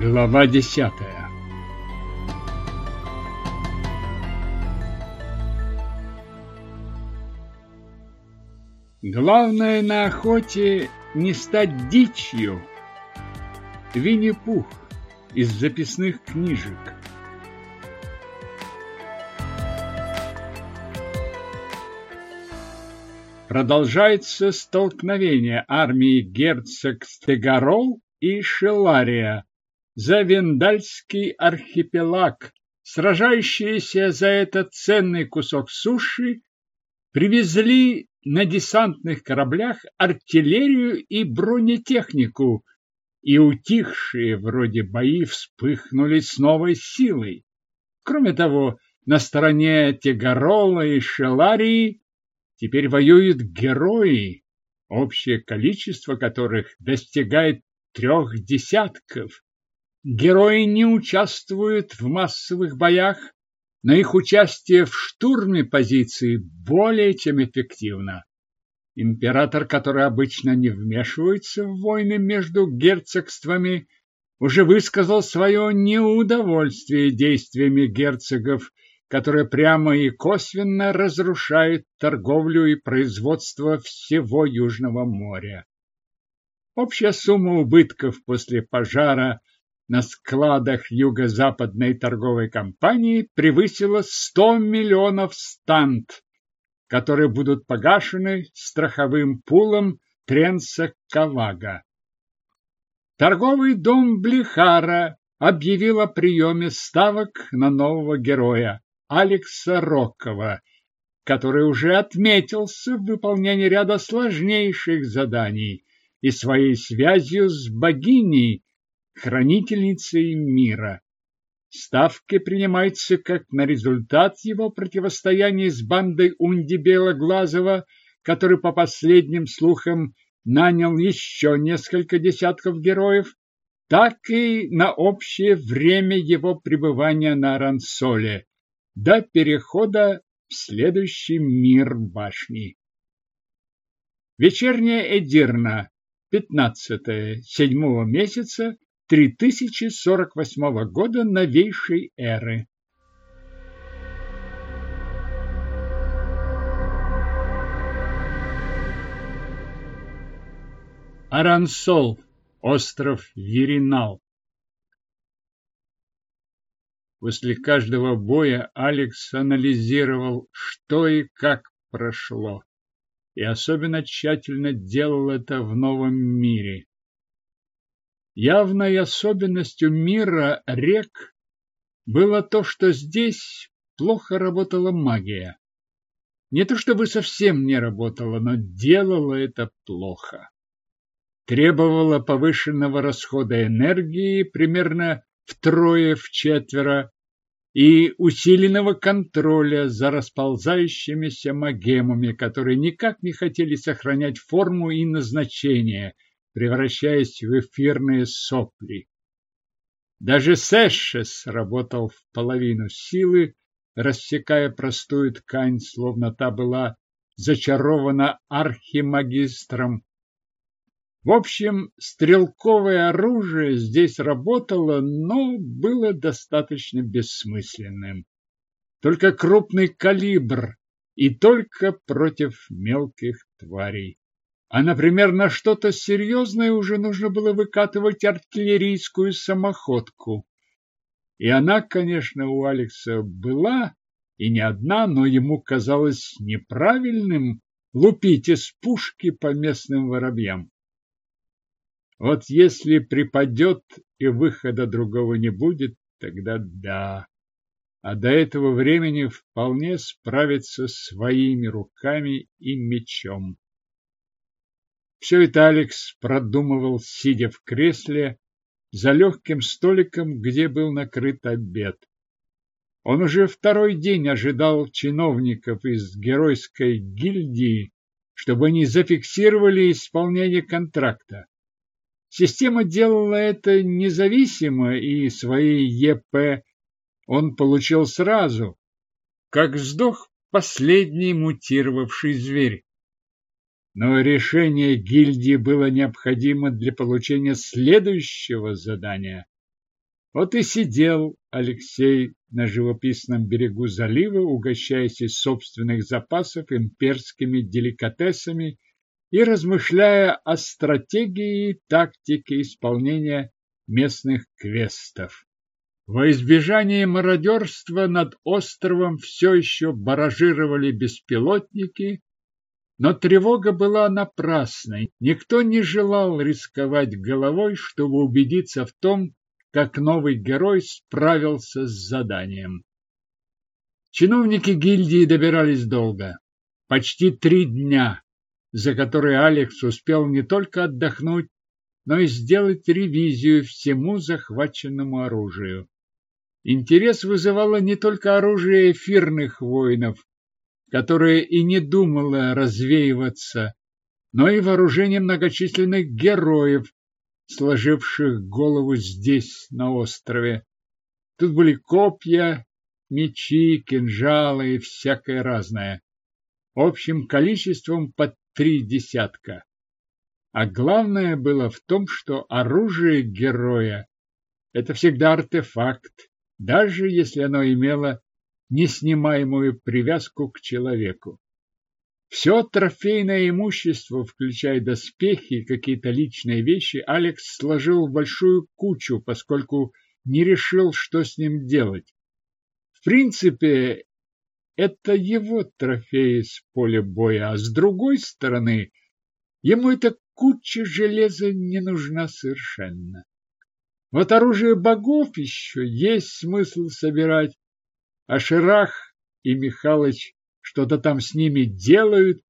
Глава десятая Главное на охоте не стать дичью. Винни-Пух из записных книжек. Продолжается столкновение армии герцог Стегарол и Шелария за Вендальский архипелаг. Сражающиеся за этот ценный кусок суши привезли на десантных кораблях артиллерию и бронетехнику, и утихшие вроде бои вспыхнули с новой силой. Кроме того, на стороне Тегорола и Шеларии теперь воюют герои, общее количество которых достигает трех десятков. Герои не участвуют в массовых боях, но их участие в штурме позиции более чем эффективно. Император, который обычно не вмешивается в войны между герцогствами, уже высказал свое неудовольствие действиями герцогов, которые прямо и косвенно разрушают торговлю и производство всего Южного моря. Общая сумма убытков после пожара на складах Юго-Западной торговой компании превысила 100 миллионов стант, которые будут погашены страховым пулом Тренса Кавага. Торговый дом Блихара объявил о приеме ставок на нового героя Алекса Рокова, который уже отметился в выполнении ряда сложнейших заданий и своей связью с богиней хранительницей мира. Ставки принимаются как на результат его противостояния с бандой Унди Белоглазова, который, по последним слухам, нанял еще несколько десятков героев, так и на общее время его пребывания на Рансоле до перехода в следующий мир башни. Вечерняя Эдирна, 15 седьмого месяца 3048 года новейшей эры. Арансол, остров Виринал. После каждого боя Алекс анализировал, что и как прошло, и особенно тщательно делал это в новом мире. Явной особенностью мира рек было то, что здесь плохо работала магия. Не то чтобы совсем не работала, но делала это плохо. Требовала повышенного расхода энергии примерно втрое-вчетверо и усиленного контроля за расползающимися магемами, которые никак не хотели сохранять форму и назначение – превращаясь в эфирные сопли. Даже Сэшес работал в половину силы, рассекая простую ткань, словно та была зачарована архимагистром. В общем, стрелковое оружие здесь работало, но было достаточно бессмысленным. Только крупный калибр и только против мелких тварей. А, например, на что-то серьезное уже нужно было выкатывать артиллерийскую самоходку. И она, конечно, у Алекса была, и не одна, но ему казалось неправильным лупить из пушки по местным воробьям. Вот если припадет и выхода другого не будет, тогда да. А до этого времени вполне справиться своими руками и мечом. Все это Алекс продумывал, сидя в кресле за легким столиком, где был накрыт обед. Он уже второй день ожидал чиновников из геройской гильдии, чтобы они зафиксировали исполнение контракта. Система делала это независимо, и свои ЕП он получил сразу, как сдох последний мутировавший зверь но решение гильдии было необходимо для получения следующего задания. Вот и сидел Алексей на живописном берегу залива, угощаясь из собственных запасов имперскими деликатесами и размышляя о стратегии и тактике исполнения местных квестов. Во избежание мародерства над островом все еще баражировали беспилотники, но тревога была напрасной. Никто не желал рисковать головой, чтобы убедиться в том, как новый герой справился с заданием. Чиновники гильдии добирались долго, почти три дня, за которые Алекс успел не только отдохнуть, но и сделать ревизию всему захваченному оружию. Интерес вызывало не только оружие эфирных воинов, которое и не думало развеиваться, но и вооружение многочисленных героев, сложивших голову здесь, на острове. Тут были копья, мечи, кинжалы и всякое разное. Общим количеством под три десятка. А главное было в том, что оружие героя – это всегда артефакт, даже если оно имело неснимаемую привязку к человеку. Все трофейное имущество, включая доспехи и какие-то личные вещи, Алекс сложил в большую кучу, поскольку не решил, что с ним делать. В принципе, это его трофеи с поля боя, а с другой стороны, ему эта куча железа не нужна совершенно. Вот оружие богов еще есть смысл собирать, а Ширах и Михалыч что-то там с ними делают,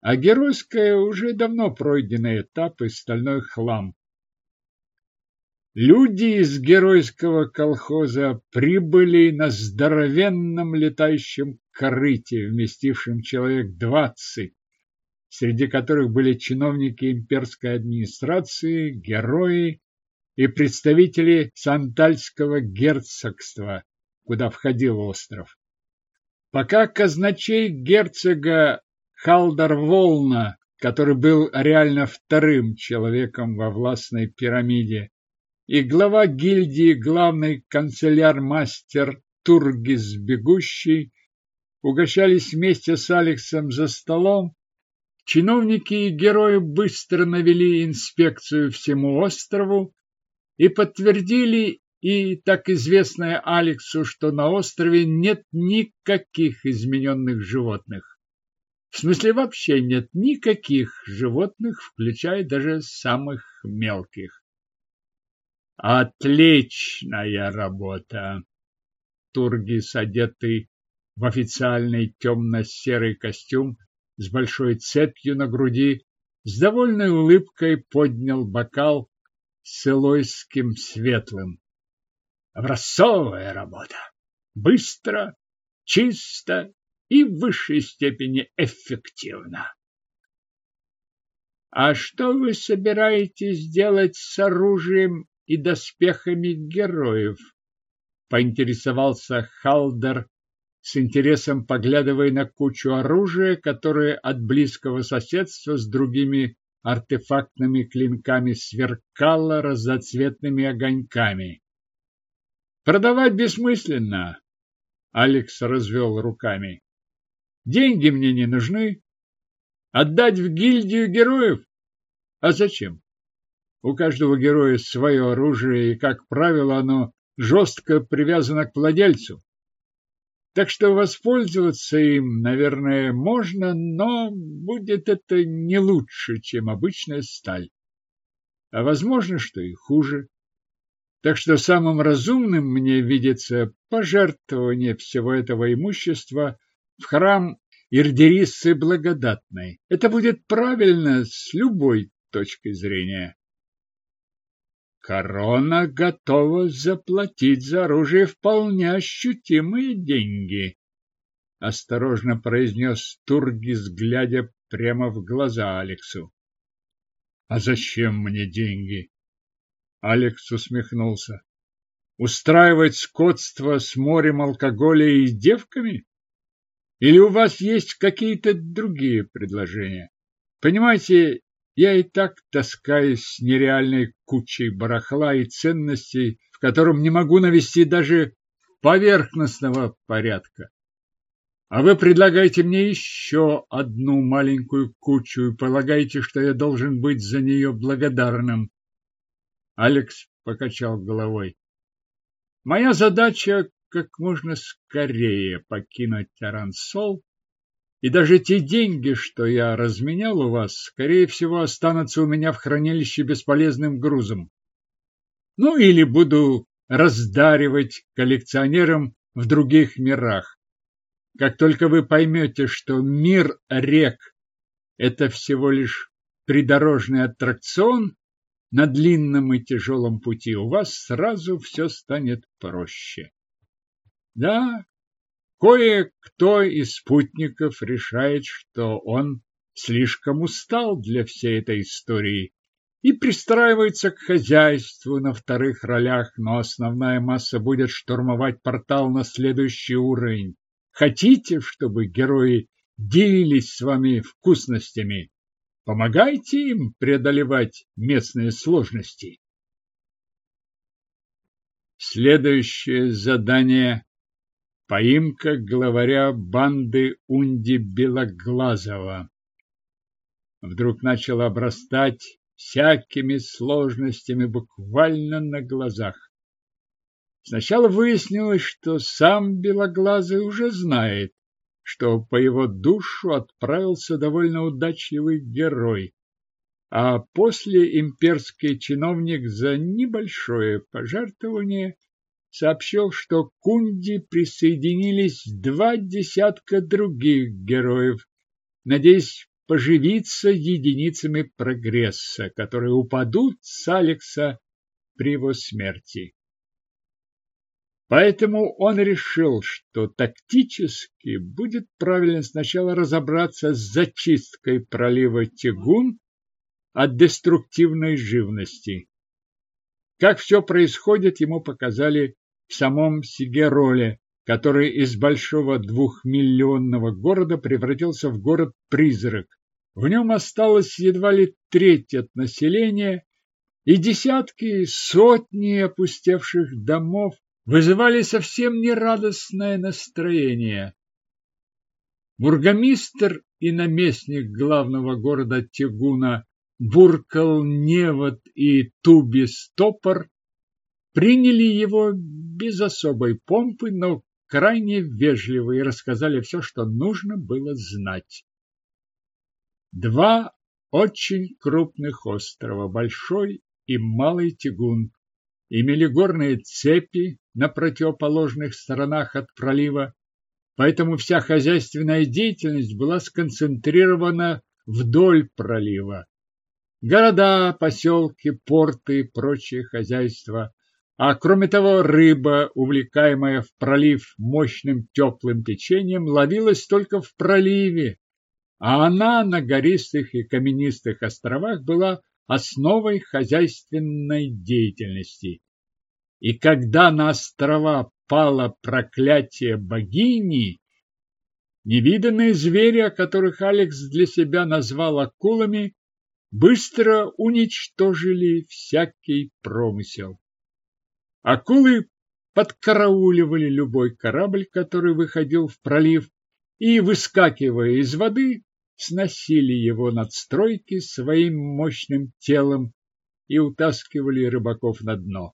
а геройское уже давно пройденный этап и стальной хлам. Люди из геройского колхоза прибыли на здоровенном летающем корыте, вместившем человек двадцать, среди которых были чиновники имперской администрации, герои и представители Сантальского герцогства, куда входил остров. Пока казначей герцога Халдар-Волна, который был реально вторым человеком во властной пирамиде, и глава гильдии главный канцеляр-мастер Тургис Бегущий угощались вместе с Алексом за столом, чиновники и герои быстро навели инспекцию всему острову и подтвердили и так известное Алексу, что на острове нет никаких измененных животных. В смысле вообще нет никаких животных, включая даже самых мелких. Отличная работа! Тургис, одетый в официальный темно-серый костюм с большой цепью на груди, с довольной улыбкой поднял бокал с элойским светлым. Образцовая работа. Быстро, чисто и в высшей степени эффективно. А что вы собираетесь делать с оружием и доспехами героев? Поинтересовался Халдер с интересом поглядывая на кучу оружия, которое от близкого соседства с другими артефактными клинками сверкало разноцветными огоньками. Продавать бессмысленно. Алекс развел руками. Деньги мне не нужны. Отдать в гильдию героев? А зачем? У каждого героя свое оружие, и, как правило, оно жестко привязано к владельцу. Так что воспользоваться им, наверное, можно, но будет это не лучше, чем обычная сталь. А возможно, что и хуже. Так что самым разумным мне видится пожертвование всего этого имущества в храм Ирдерисы Благодатной. Это будет правильно с любой точки зрения. Корона готова заплатить за оружие вполне ощутимые деньги, осторожно произнес Тургис, глядя прямо в глаза Алексу. А зачем мне деньги? Алекс усмехнулся. Устраивать скотство с морем алкоголя и девками? Или у вас есть какие-то другие предложения? Понимаете, я и так таскаюсь с нереальной кучей барахла и ценностей в котором не могу навести даже поверхностного порядка. А вы предлагаете мне еще одну маленькую кучу и полагаете, что я должен быть за нее благодарным. Алекс покачал головой. Моя задача как можно скорее покинуть Арансол, и даже те деньги, что я разменял у вас, скорее всего, останутся у меня в хранилище бесполезным грузом. Ну или буду раздаривать коллекционерам в других мирах. Как только вы поймете, что мир рек – это всего лишь придорожный аттракцион на длинном и тяжелом пути, у вас сразу все станет проще. Да, кое-кто из спутников решает, что он слишком устал для всей этой истории и пристраивается к хозяйству на вторых ролях, но основная масса будет штурмовать портал на следующий уровень. Хотите, чтобы герои делились с вами вкусностями? Помогайте им преодолевать местные сложности. Следующее задание – поимка главаря банды Унди Белоглазова. Вдруг начал обрастать всякими сложностями буквально на глазах. Сначала выяснилось, что сам Белоглазый уже знает, что по его душу отправился довольно удачливый герой, а после имперский чиновник за небольшое пожертвование сообщил, что к Кунди присоединились два десятка других героев, надеясь поживиться единицами прогресса, которые упадут с Алекса при его смерти. Поэтому он решил, что тактически будет правильно сначала разобраться с зачисткой пролива Тягун от деструктивной живности. Как все происходит, ему показали в самом Сигероле, который из большого двухмиллионного города превратился в город-призрак. В нем осталось едва ли треть от населения, и десятки, сотни опустевших домов вызывали совсем нерадостное настроение. Бургомистр и наместник главного города Тегуна Буркал Невод и Туби Стопор приняли его без особой помпы, но крайне вежливо и рассказали все, что нужно было знать. Два очень крупных острова, Большой и Малый Тягун, имели горные цепи на противоположных сторонах от пролива, поэтому вся хозяйственная деятельность была сконцентрирована вдоль пролива. Города, поселки, порты и прочее хозяйство. А кроме того, рыба, увлекаемая в пролив мощным теплым течением, ловилась только в проливе, а она на гористых и каменистых островах была основой хозяйственной деятельности. И когда на острова пало проклятие богини, невиданные звери, которых Алекс для себя назвал акулами, быстро уничтожили всякий промысел. Акулы подкарауливали любой корабль, который выходил в пролив, и, выскакивая из воды, сносили его надстройки своим мощным телом и утаскивали рыбаков на дно.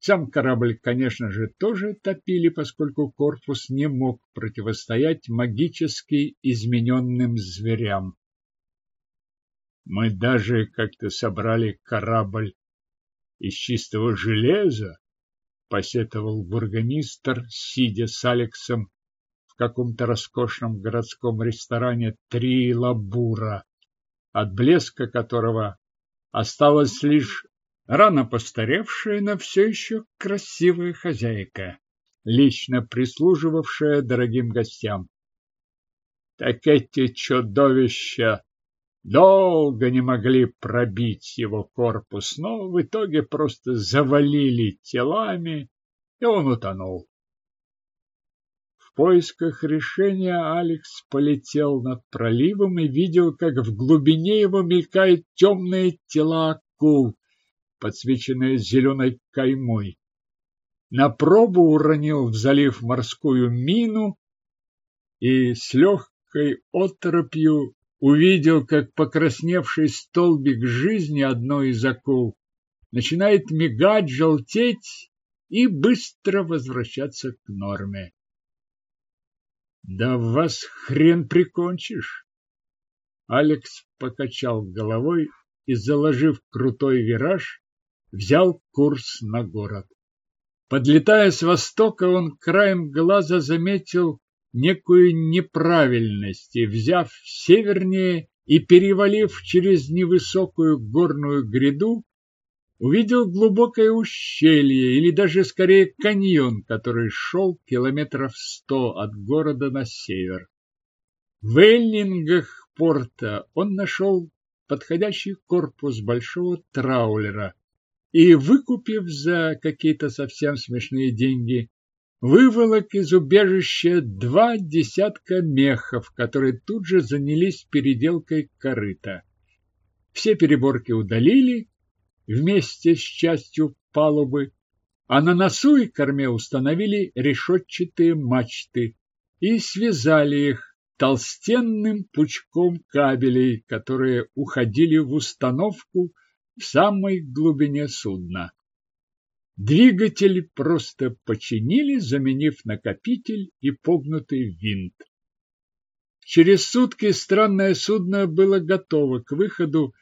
Сам корабль, конечно же, тоже топили, поскольку корпус не мог противостоять магически измененным зверям. Мы даже как-то собрали корабль из чистого железа, посетовал бургомистр, сидя с Алексом каком-то роскошном городском ресторане три лабура, от блеска которого осталась лишь рано постаревшая, но все еще красивая хозяйка, лично прислуживавшая дорогим гостям. Так эти чудовища долго не могли пробить его корпус, но в итоге просто завалили телами, и он утонул поисках решения Алекс полетел над проливом и видел, как в глубине его мелькают темные тела акул, подсвеченные зеленой каймой. на пробу уронил в залив морскую мину и с легкой оторопью увидел, как покрасневший столбик жизни одной из акул начинает мигать, желтеть и быстро возвращаться к норме. Да вас хрен прикончишь. Алекс покачал головой и, заложив крутой вираж, взял курс на город. Подлетая с востока, он краем глаза заметил некую неправильность и, взяв севернее и перевалив через невысокую горную гряду, увидел глубокое ущелье или даже скорее каньон, который шел километров сто от города на север. В эллингах порта он нашел подходящий корпус большого траулера и, выкупив за какие-то совсем смешные деньги, выволок из убежища два десятка мехов, которые тут же занялись переделкой корыта. Все переборки удалили вместе с частью палубы, а на носу и корме установили решетчатые мачты и связали их толстенным пучком кабелей, которые уходили в установку в самой глубине судна. Двигатель просто починили, заменив накопитель и погнутый винт. Через сутки странное судно было готово к выходу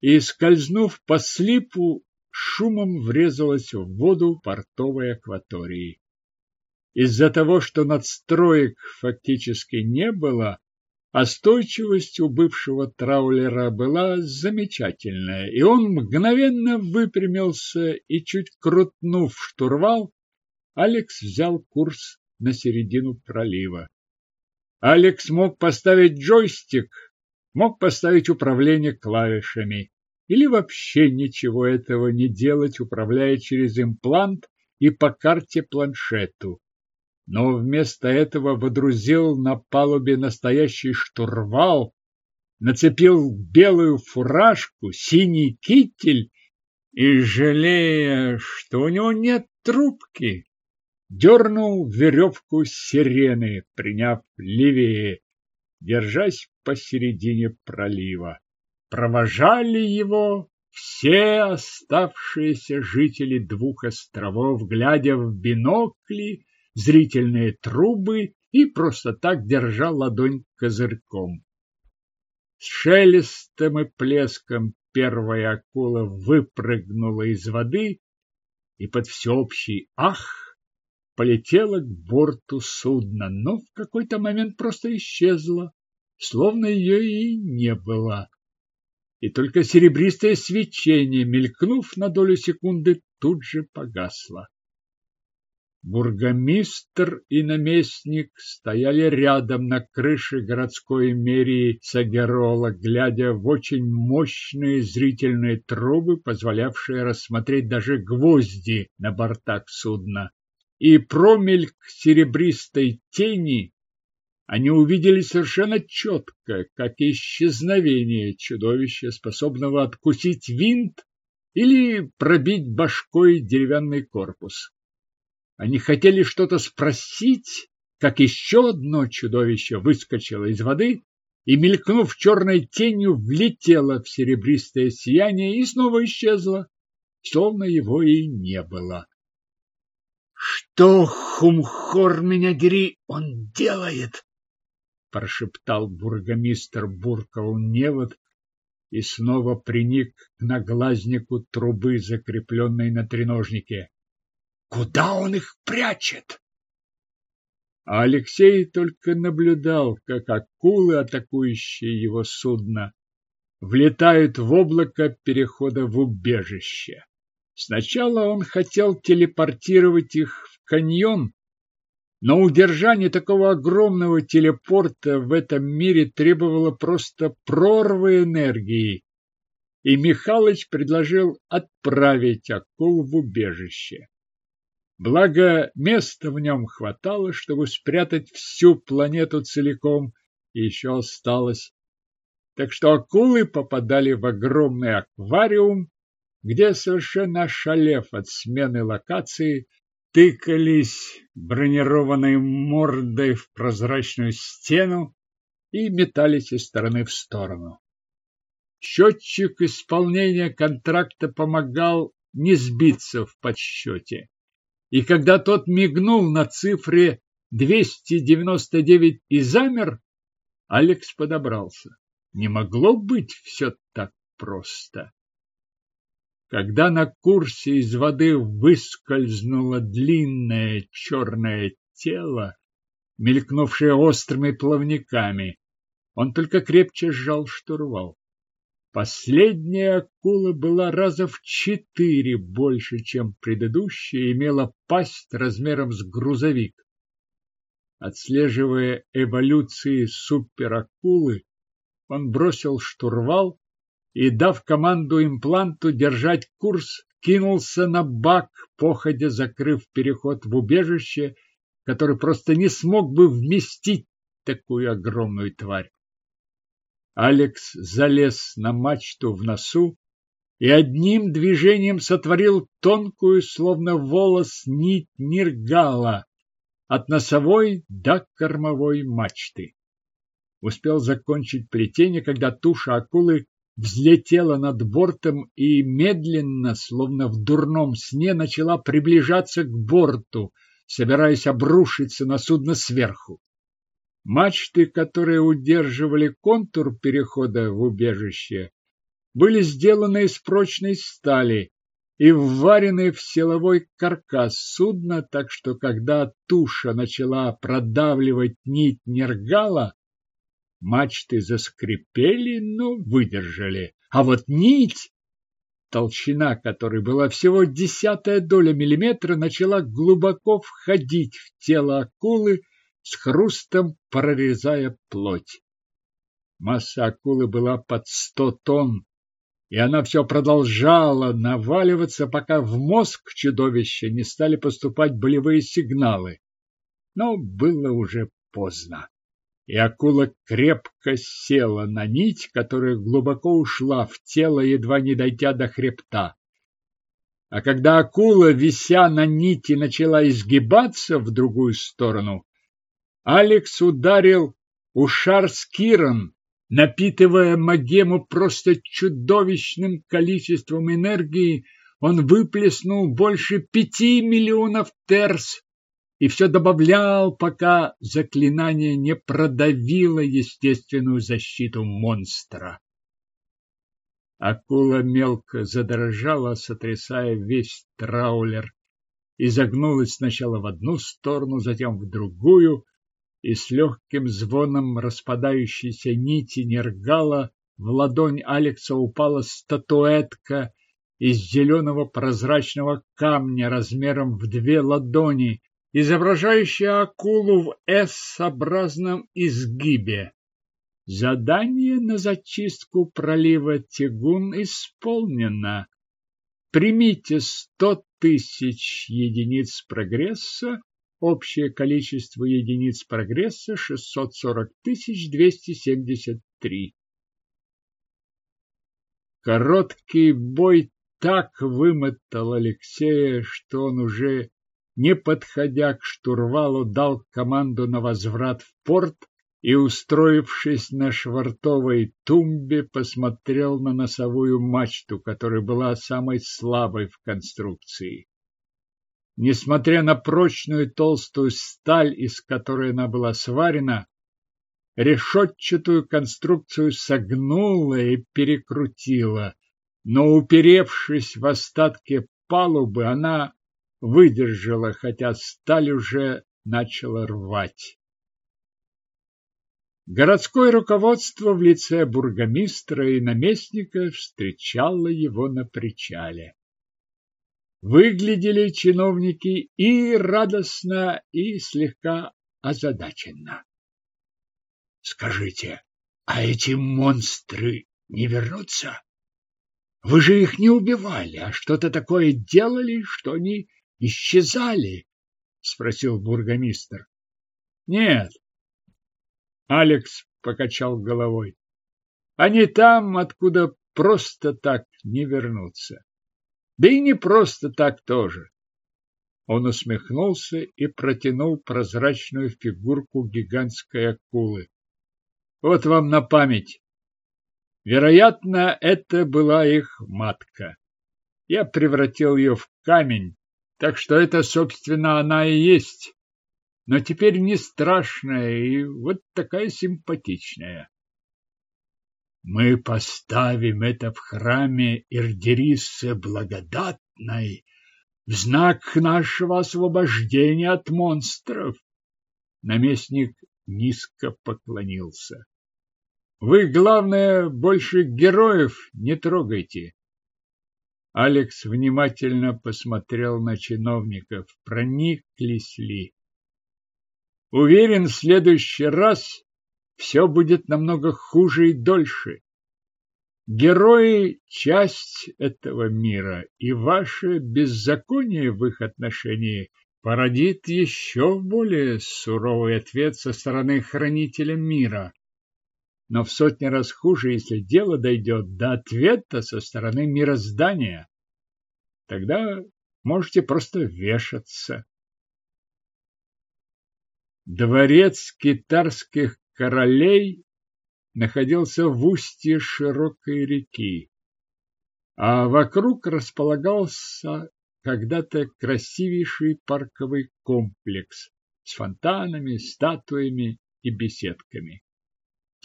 и, скользнув по слипу, шумом врезалось в воду портовой акватории. Из-за того, что надстроек фактически не было, Остойчивость у бывшего траулера была замечательная, и он мгновенно выпрямился и, чуть крутнув штурвал, Алекс взял курс на середину пролива. Алекс мог поставить джойстик, мог поставить управление клавишами или вообще ничего этого не делать, управляя через имплант и по карте планшету. Но вместо этого водрузил на палубе настоящий штурвал, нацепил белую фуражку, синий китель и, жалея, что у него нет трубки, дернул веревку сирены, приняв левее, держась посередине пролива. Провожали его все оставшиеся жители двух островов, глядя в бинокли зрительные трубы и просто так держа ладонь козырьком. С шелестом и плеском первая акула выпрыгнула из воды и под всеобщий ах полетела к борту судна, но в какой-то момент просто исчезла, словно ее и не было. И только серебристое свечение, мелькнув на долю секунды, тут же погасло. Бургомистр и наместник стояли рядом на крыше городской мэрии Сагерола, глядя в очень мощные зрительные трубы, позволявшие рассмотреть даже гвозди на бортах судна. И промельк серебристой тени они увидели совершенно четко, как исчезновение чудовища, способного откусить винт или пробить башкой деревянный корпус. Они хотели что-то спросить, как еще одно чудовище выскочило из воды и, мелькнув черной тенью, влетело в серебристое сияние и снова исчезло, словно его и не было. «Что, хумхор меня дери, он делает?» Прошептал бургомистр Бурков невод и снова приник к наглазнику трубы, закрепленной на треножнике. Куда он их прячет? А Алексей только наблюдал, как акулы, атакующие его судно, влетают в облако перехода в убежище. Сначала он хотел телепортировать их в каньон, но удержание такого огромного телепорта в этом мире требовало просто прорвы энергии, и Михалыч предложил отправить акул в убежище. Благо, места в нем хватало, чтобы спрятать всю планету целиком, и еще осталось. Так что акулы попадали в огромный аквариум, где, совершенно ошалев от смены локации, тыкались бронированной мордой в прозрачную стену и метались из стороны в сторону. Счетчик исполнения контракта помогал не сбиться в подсчете. И когда тот мигнул на цифре 299 и замер, Алекс подобрался. Не могло быть все так просто. Когда на курсе из воды выскользнуло длинное черное тело, мелькнувшее острыми плавниками, он только крепче сжал штурвал. Последняя акула была раза в четыре больше, чем предыдущая, имела пасть размером с грузовик. Отслеживая эволюции суперакулы, он бросил штурвал и, дав команду импланту держать курс, кинулся на бак, походя закрыв переход в убежище, который просто не смог бы вместить такую огромную тварь. Алекс залез на мачту в носу и одним движением сотворил тонкую, словно волос, нить ниргала от носовой до кормовой мачты. Успел закончить плетение, когда туша акулы взлетела над бортом и медленно, словно в дурном сне, начала приближаться к борту, собираясь обрушиться на судно сверху. Мачты, которые удерживали контур перехода в убежище, были сделаны из прочной стали и вварены в силовой каркас судна, так что когда туша начала продавливать нить нергала, мачты заскрипели, но выдержали. А вот нить, толщина которой была всего десятая доля миллиметра, начала глубоко входить в тело акулы, с хрустом прорезая плоть. Масса акулы была под сто тонн, и она все продолжала наваливаться, пока в мозг чудовища не стали поступать болевые сигналы. Но было уже поздно, и акула крепко села на нить, которая глубоко ушла в тело, едва не дойдя до хребта. А когда акула, вися на нити, начала изгибаться в другую сторону, Алекс ударил Ушар Скиран, напитывая Магему просто чудовищным количеством энергии, он выплеснул больше пяти миллионов терс и все добавлял, пока заклинание не продавило естественную защиту монстра. Акула мелко задрожала, сотрясая весь траулер, и загнулась сначала в одну сторону, затем в другую, и с легким звоном распадающейся нити нергала в ладонь Алекса упала статуэтка из зеленого прозрачного камня размером в две ладони, изображающая акулу в S-образном изгибе. Задание на зачистку пролива Тигун исполнено. Примите сто тысяч единиц прогресса Общее количество единиц прогресса 640 273. Короткий бой так вымотал Алексея, что он уже, не подходя к штурвалу, дал команду на возврат в порт и, устроившись на швартовой тумбе, посмотрел на носовую мачту, которая была самой слабой в конструкции. Несмотря на прочную толстую сталь, из которой она была сварена, решетчатую конструкцию согнула и перекрутила, но, уперевшись в остатки палубы, она выдержала, хотя сталь уже начала рвать. Городское руководство в лице бургомистра и наместника встречало его на причале. Выглядели чиновники и радостно, и слегка озадаченно. Скажите, а эти монстры не вернутся? Вы же их не убивали, а что-то такое делали, что они исчезали? спросил бургомистр. Нет. Алекс покачал головой. Они там, откуда просто так не вернутся. Да и не просто так тоже. Он усмехнулся и протянул прозрачную фигурку гигантской акулы. Вот вам на память. Вероятно, это была их матка. Я превратил ее в камень, так что это, собственно, она и есть. Но теперь не страшная и вот такая симпатичная. Мы поставим это в храме Ирдерисы благодатной в знак нашего освобождения от монстров. Наместник низко поклонился. Вы, главное, больше героев не трогайте. Алекс внимательно посмотрел на чиновников, прониклись ли. Уверен, в следующий раз все будет намного хуже и дольше. Герои – часть этого мира, и ваше беззаконие в их отношении породит еще более суровый ответ со стороны хранителя мира. Но в сотни раз хуже, если дело дойдет до ответа со стороны мироздания. Тогда можете просто вешаться. Дворец китарских королей находился в устье широкой реки, а вокруг располагался когда-то красивейший парковый комплекс с фонтанами, статуями и беседками.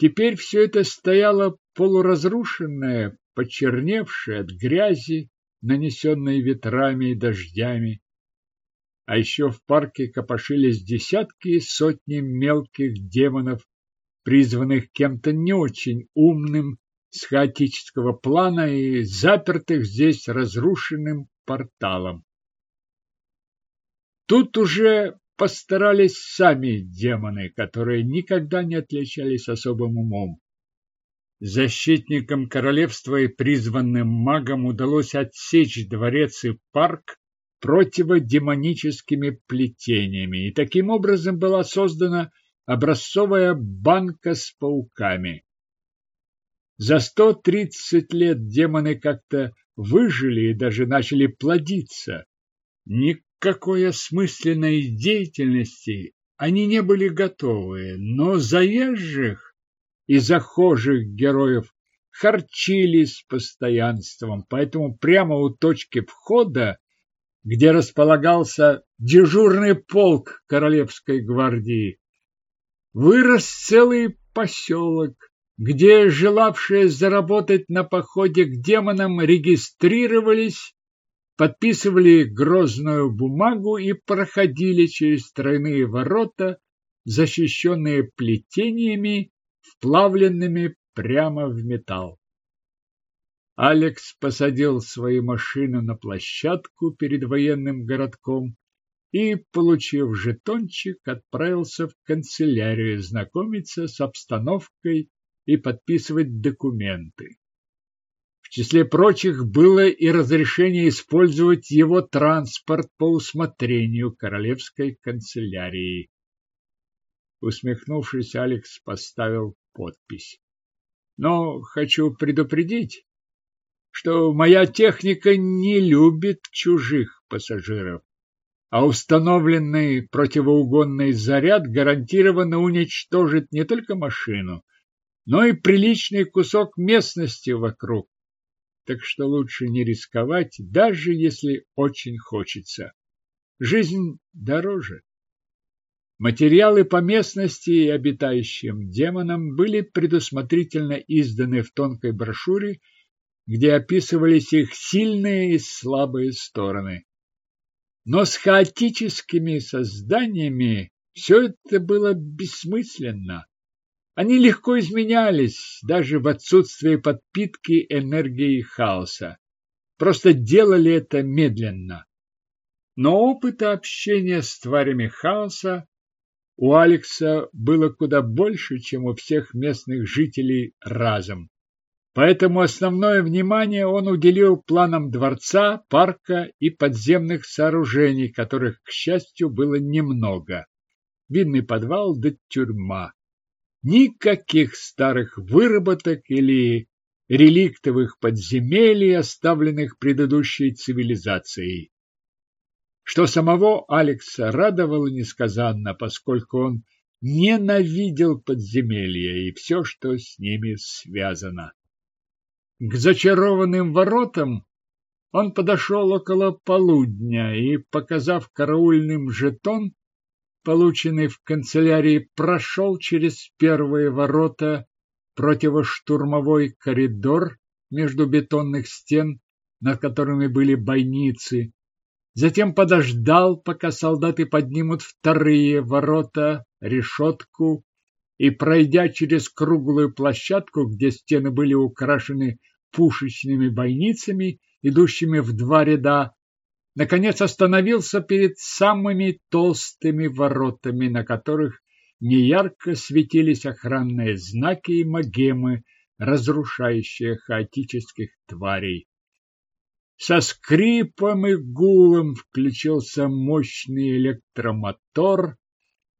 Теперь все это стояло полуразрушенное, почерневшее от грязи, нанесенной ветрами и дождями. А еще в парке копошились десятки и сотни мелких демонов, призванных кем-то не очень умным с хаотического плана и запертых здесь разрушенным порталом. Тут уже постарались сами демоны, которые никогда не отличались особым умом. Защитникам королевства и призванным магам удалось отсечь дворец и парк противодемоническими плетениями, и таким образом была создана образцовая банка с пауками. За сто тридцать лет демоны как-то выжили и даже начали плодиться. Никакой осмысленной деятельности они не были готовы, но заезжих и захожих героев харчили с постоянством, поэтому прямо у точки входа, где располагался дежурный полк Королевской гвардии, вырос целый поселок, где желавшие заработать на походе к демонам регистрировались, подписывали грозную бумагу и проходили через тройные ворота, защищенные плетениями, вплавленными прямо в металл. Алекс посадил свою машину на площадку перед военным городком и, получив жетончик, отправился в канцелярию знакомиться с обстановкой и подписывать документы. Числе прочих было и разрешение использовать его транспорт по усмотрению королевской канцелярии. Усмехнувшись, Алекс поставил подпись. Но хочу предупредить, что моя техника не любит чужих пассажиров а установленный противоугонный заряд гарантированно уничтожит не только машину, но и приличный кусок местности вокруг. Так что лучше не рисковать, даже если очень хочется. Жизнь дороже. Материалы по местности и обитающим демонам были предусмотрительно изданы в тонкой брошюре, где описывались их сильные и слабые стороны. Но с хаотическими созданиями все это было бессмысленно. Они легко изменялись, даже в отсутствие подпитки энергии хаоса. Просто делали это медленно. Но опыта общения с тварями хаоса у Алекса было куда больше, чем у всех местных жителей разом. Поэтому основное внимание он уделил планам дворца, парка и подземных сооружений, которых, к счастью, было немного. Винный подвал да тюрьма. Никаких старых выработок или реликтовых подземелий, оставленных предыдущей цивилизацией. что самого Алекса радовало несказанно, поскольку он ненавидел подземелья и все, что с ними связано. К зачарованным воротам он подошел около полудня и, показав караульным жетон, полученный в канцелярии, прошел через первые ворота противоштурмовой коридор между бетонных стен, над которыми были бойницы, затем подождал, пока солдаты поднимут вторые ворота, решетку, и, пройдя через круглую площадку, где стены были украшены пушечными бойницами, идущими в два ряда, наконец остановился перед самыми толстыми воротами, на которых неярко светились охранные знаки и магемы, разрушающие хаотических тварей. Со скрипом и гулом включился мощный электромотор,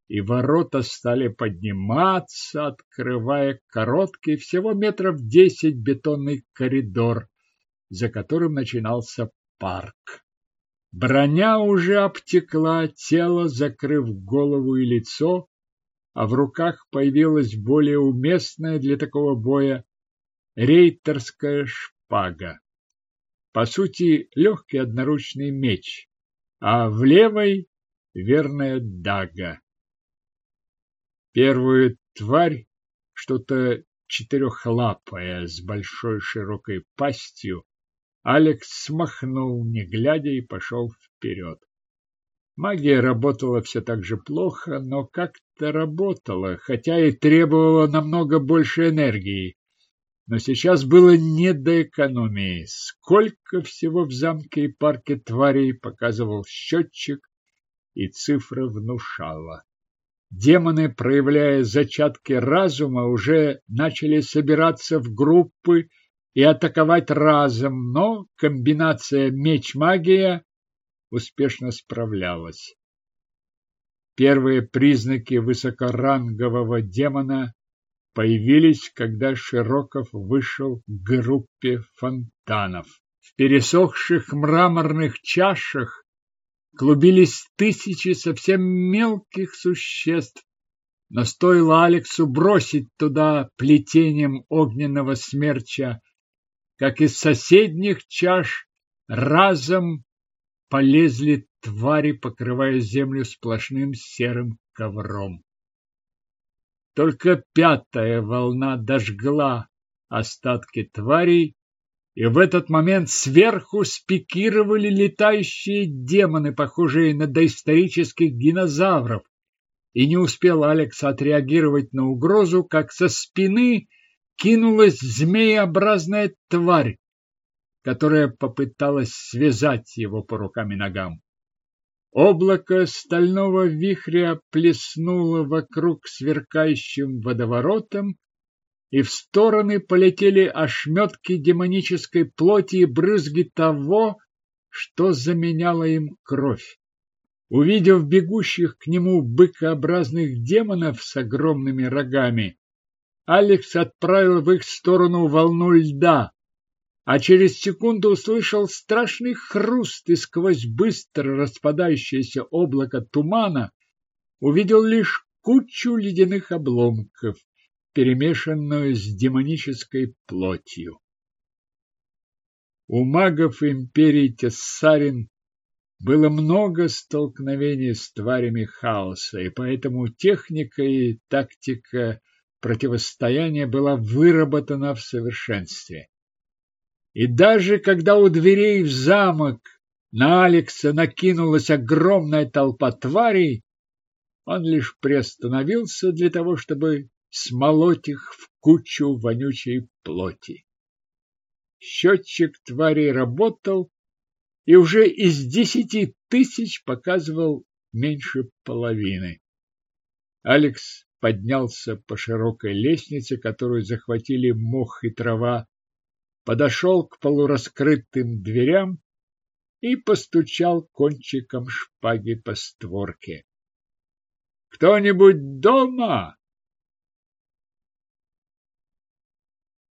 и ворота стали подниматься, открывая короткий, всего метров десять бетонный коридор, за которым начинался парк. Броня уже обтекла тело, закрыв голову и лицо, а в руках появилась более уместная для такого боя рейтерская шпага. По сути, легкий одноручный меч, а в левой верная дага. Первую тварь, что-то четырехлапая, с большой широкой пастью, Алекс смахнул, не глядя, и пошел вперед. Магия работала все так же плохо, но как-то работала, хотя и требовала намного больше энергии. Но сейчас было не до экономии. Сколько всего в замке и парке тварей показывал счетчик, и цифра внушала. Демоны, проявляя зачатки разума, уже начали собираться в группы и атаковать разом, но комбинация меч-магия успешно справлялась. Первые признаки высокорангового демона появились, когда Широков вышел к группе фонтанов. В пересохших мраморных чашах клубились тысячи совсем мелких существ, но стоило Алексу бросить туда плетением огненного смерча, как из соседних чаш разом полезли твари, покрывая землю сплошным серым ковром. Только пятая волна дожгла остатки тварей, и в этот момент сверху спикировали летающие демоны, похожие на доисторических динозавров. И не успел Алекс отреагировать на угрозу, как со спины кинулась змееобразная тварь, которая попыталась связать его по рукам и ногам. Облако стального вихря плеснуло вокруг сверкающим водоворотом, и в стороны полетели ошметки демонической плоти и брызги того, что заменяло им кровь. Увидев бегущих к нему быкообразных демонов с огромными рогами, Алекс отправил в их сторону волну льда, а через секунду услышал страшный хруст и сквозь быстро распадающееся облако тумана увидел лишь кучу ледяных обломков, перемешанную с демонической плотью. У магов империи Тессарин было много столкновений с тварями хаоса, и поэтому техника и тактика противостояния была выработана в совершенстве. И даже когда у дверей в замок на Алекса накинулась огромная толпа тварей, он лишь приостановился для того, чтобы смолоть их в кучу вонючей плоти. Счетчик тварей работал и уже из десяти тысяч показывал меньше половины. Алекс поднялся по широкой лестнице, которую захватили мох и трава, подошел к полураскрытым дверям и постучал кончиком шпаги по створке. «Кто-нибудь дома?»